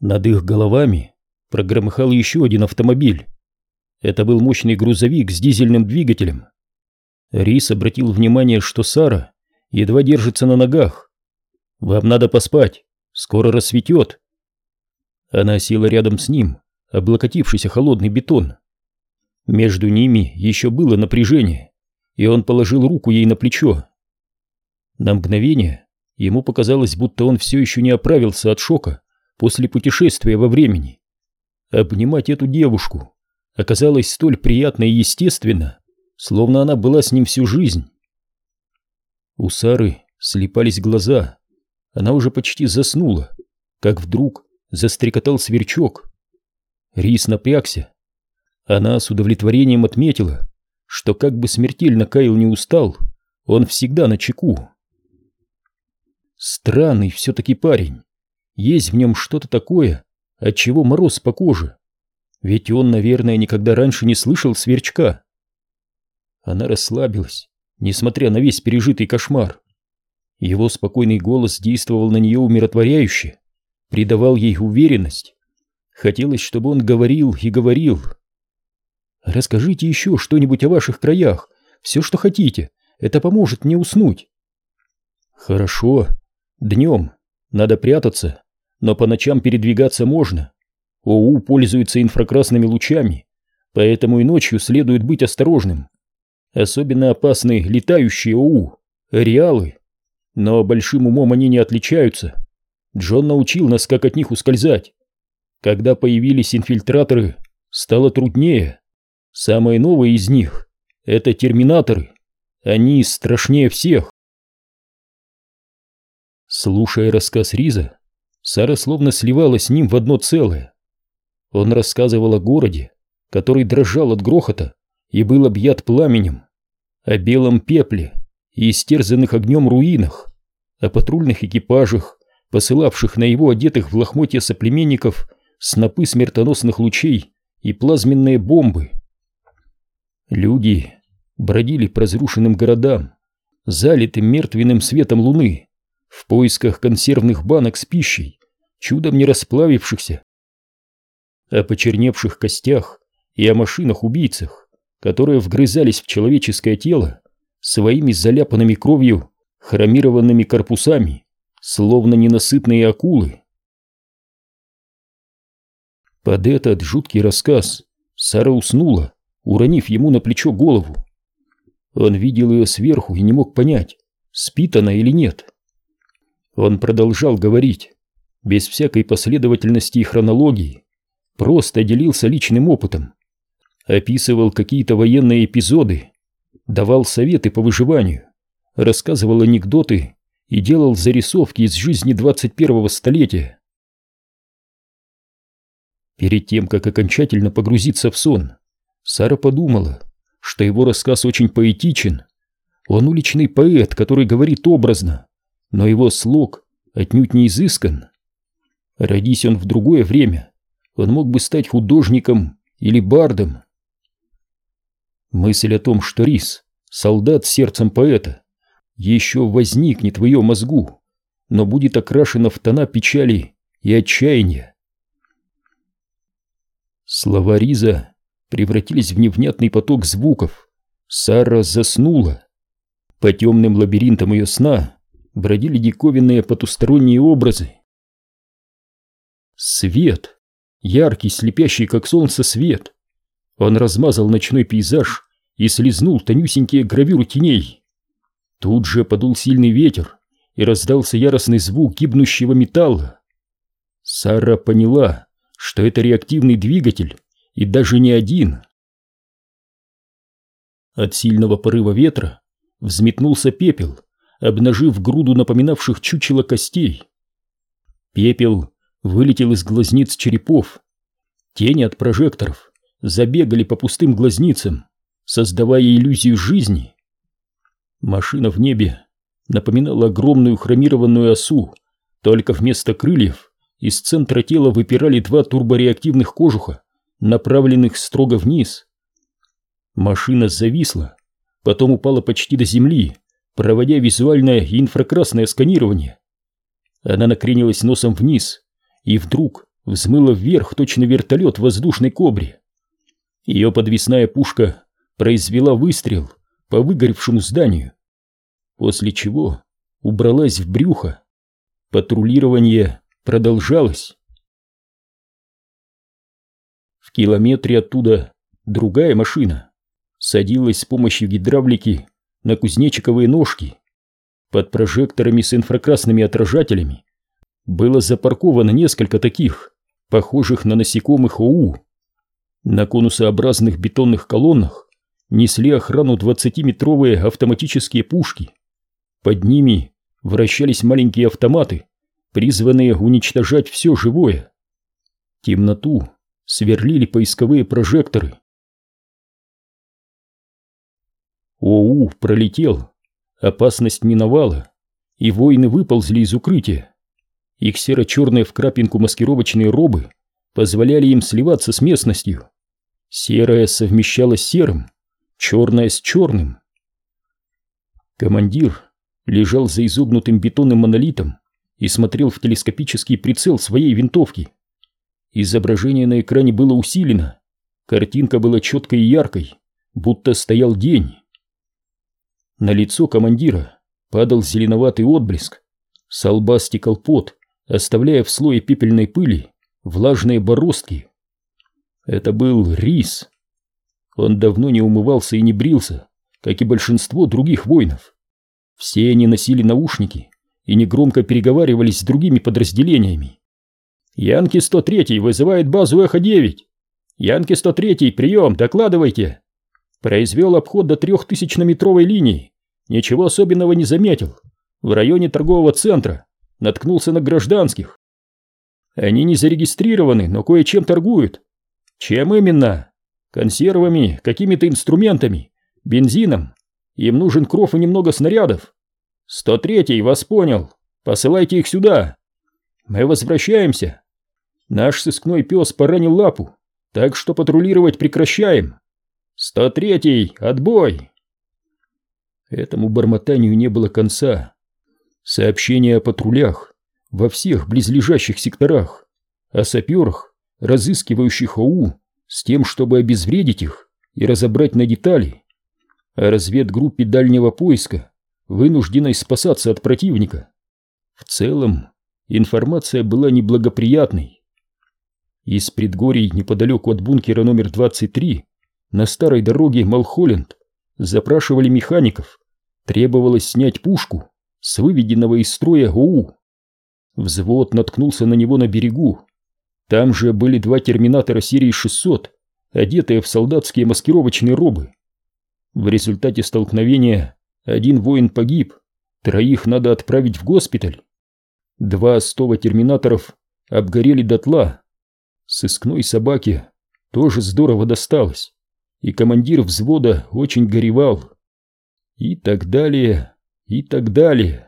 Над их головами прогромыхал еще один автомобиль. Это был мощный грузовик с дизельным двигателем. Рис обратил внимание, что Сара едва держится на ногах. «Вам надо поспать, скоро рассветет». Она села рядом с ним, облокотившись о холодный бетон. Между ними еще было напряжение, и он положил руку ей на плечо. На мгновение ему показалось, будто он все еще не оправился от шока после путешествия во времени. Обнимать эту девушку оказалось столь приятно и естественно, словно она была с ним всю жизнь. У Сары слепались глаза. Она уже почти заснула, как вдруг застрекотал сверчок. Рис напрягся. Она с удовлетворением отметила, что как бы смертельно Кайл не устал, он всегда на чеку. Странный все-таки парень. Есть в нем что-то такое, от чего мороз по коже. Ведь он, наверное, никогда раньше не слышал сверчка. Она расслабилась, несмотря на весь пережитый кошмар. Его спокойный голос действовал на нее умиротворяюще, придавал ей уверенность. Хотелось, чтобы он говорил и говорил. «Расскажите еще что-нибудь о ваших краях, все, что хотите, это поможет мне уснуть». «Хорошо. Днем надо прятаться, но по ночам передвигаться можно. ОУ пользуется инфракрасными лучами, поэтому и ночью следует быть осторожным. Особенно опасны летающие ОУ, реалы. Но большим умом они не отличаются. Джон научил нас, как от них ускользать. Когда появились инфильтраторы, стало труднее. Самые новые из них — это терминаторы. Они страшнее всех. Слушая рассказ Риза, Сара словно сливалась с ним в одно целое. Он рассказывал о городе, который дрожал от грохота и был объят пламенем о белом пепле и истерзанных огнем руинах, о патрульных экипажах, посылавших на его одетых в лохмотья соплеменников снопы смертоносных лучей и плазменные бомбы. Люди бродили по разрушенным городам, залитым мертвенным светом луны, в поисках консервных банок с пищей, чудом не расплавившихся, о почерневших костях и о машинах-убийцах, которые вгрызались в человеческое тело своими заляпанными кровью хромированными корпусами, словно ненасытные акулы. Под этот жуткий рассказ Сара уснула, уронив ему на плечо голову. Он видел ее сверху и не мог понять, спит она или нет. Он продолжал говорить, без всякой последовательности и хронологии, просто делился личным опытом, описывал какие-то военные эпизоды, давал советы по выживанию, рассказывал анекдоты и делал зарисовки из жизни 21-го столетия. Перед тем, как окончательно погрузиться в сон, Сара подумала, что его рассказ очень поэтичен. Он уличный поэт, который говорит образно, но его слог отнюдь не изыскан. Родись он в другое время, он мог бы стать художником или бардом. Мысль о том, что Рис — солдат сердцем поэта, еще возникнет в ее мозгу, но будет окрашена в тона печали и отчаяния. Слова Риза превратились в невнятный поток звуков. Сара заснула. По темным лабиринтам ее сна бродили диковинные потусторонние образы. Свет, яркий, слепящий, как солнце, свет. Он размазал ночной пейзаж и слезнул тонюсенькие гравюры теней. Тут же подул сильный ветер, и раздался яростный звук гибнущего металла. Сара поняла, что это реактивный двигатель, и даже не один. От сильного порыва ветра взметнулся пепел, обнажив груду напоминавших чучело костей. Пепел вылетел из глазниц черепов. Тени от прожекторов забегали по пустым глазницам, создавая иллюзию жизни. Машина в небе напоминала огромную хромированную осу, только вместо крыльев из центра тела выпирали два турбореактивных кожуха, направленных строго вниз. Машина зависла, потом упала почти до земли, проводя визуальное и инфракрасное сканирование. Она накренилась носом вниз и вдруг взмыла вверх точно вертолет в воздушной кобре. Ее подвесная пушка произвела выстрел по выгоревшему зданию, после чего убралась в брюхо. Патрулирование продолжалось. В километре оттуда другая машина садилась с помощью гидравлики на кузнечиковые ножки. Под прожекторами с инфракрасными отражателями было запарковано несколько таких, похожих на насекомых ОУ. На конусообразных бетонных колоннах несли охрану 20-метровые автоматические пушки. Под ними вращались маленькие автоматы, призванные уничтожать все живое. Темноту сверлили поисковые прожекторы. ОУ пролетел, опасность миновала, и воины выползли из укрытия. Их серо-черные в крапинку маскировочные робы позволяли им сливаться с местностью. Серое совмещалось с серым, черное с черным. Командир лежал за изогнутым бетонным монолитом и смотрел в телескопический прицел своей винтовки. Изображение на экране было усилено, картинка была четкой и яркой, будто стоял день. На лицо командира падал зеленоватый отблеск, с лба стекал пот, оставляя в слое пепельной пыли влажные бороздки. Это был рис. Он давно не умывался и не брился, как и большинство других воинов. Все они носили наушники и негромко переговаривались с другими подразделениями. «Янки-103 вызывает базу Эхо-9! Янки-103, прием, докладывайте!» Произвел обход до трехтысячнометровой линии, ничего особенного не заметил. В районе торгового центра наткнулся на гражданских. Они не зарегистрированы, но кое-чем торгуют. Чем именно? Консервами, какими-то инструментами, бензином. Им нужен кров и немного снарядов. 103-й вас понял. Посылайте их сюда. Мы возвращаемся. Наш сыскной пес поранил лапу, так что патрулировать прекращаем. 103-й, отбой! Этому бормотанию не было конца. Сообщения о патрулях во всех близлежащих секторах, о саперах, разыскивающих ОУ с тем, чтобы обезвредить их и разобрать на детали, о разведгруппе дальнего поиска, вынужденной спасаться от противника. В целом, информация была неблагоприятной. Из предгорий неподалеку от бункера номер 23 на старой дороге Малхолленд запрашивали механиков, требовалось снять пушку с выведенного из строя ОУ. Взвод наткнулся на него на берегу. Там же были два терминатора серии 600, одетые в солдатские маскировочные робы. В результате столкновения один воин погиб, троих надо отправить в госпиталь. Два стова терминаторов обгорели дотла. Сыскной собаке тоже здорово досталось, и командир взвода очень горевал. И так далее, и так далее.